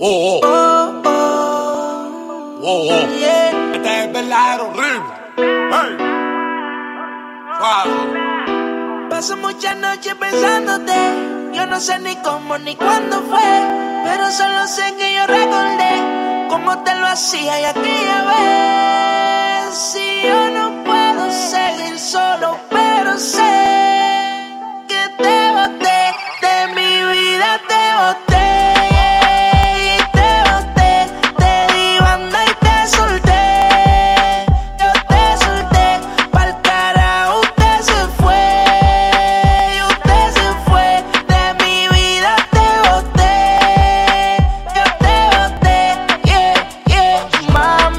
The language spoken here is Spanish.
Oh, oh, Oh, oh, oh, oh. yeah. Este es verdadero horrible. Hey. Suave. Paso muchas noches pensándote. Yo no sé ni cómo ni cuándo fue. Pero solo sé que yo recordé cómo te lo hacía y aquella vez.